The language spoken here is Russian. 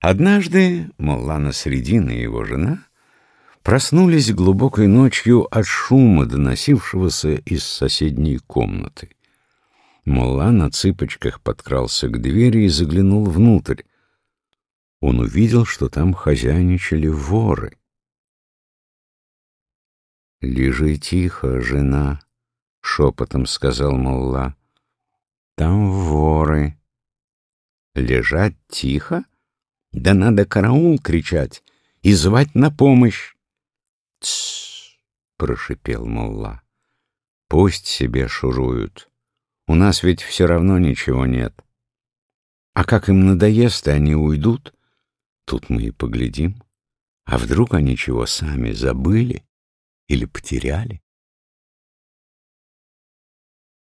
Однажды Моллана Средина и его жена проснулись глубокой ночью от шума, доносившегося из соседней комнаты. Молла на цыпочках подкрался к двери и заглянул внутрь. Он увидел, что там хозяйничали воры. «Лежи тихо, жена», — шепотом сказал Молла. «Там воры». «Лежать тихо?» Да надо караул кричать и звать на помощь. — Тссс, — прошипел Мулла. — Пусть себе шуруют. У нас ведь все равно ничего нет. А как им надоест, и они уйдут, тут мы и поглядим. А вдруг они чего сами забыли или потеряли?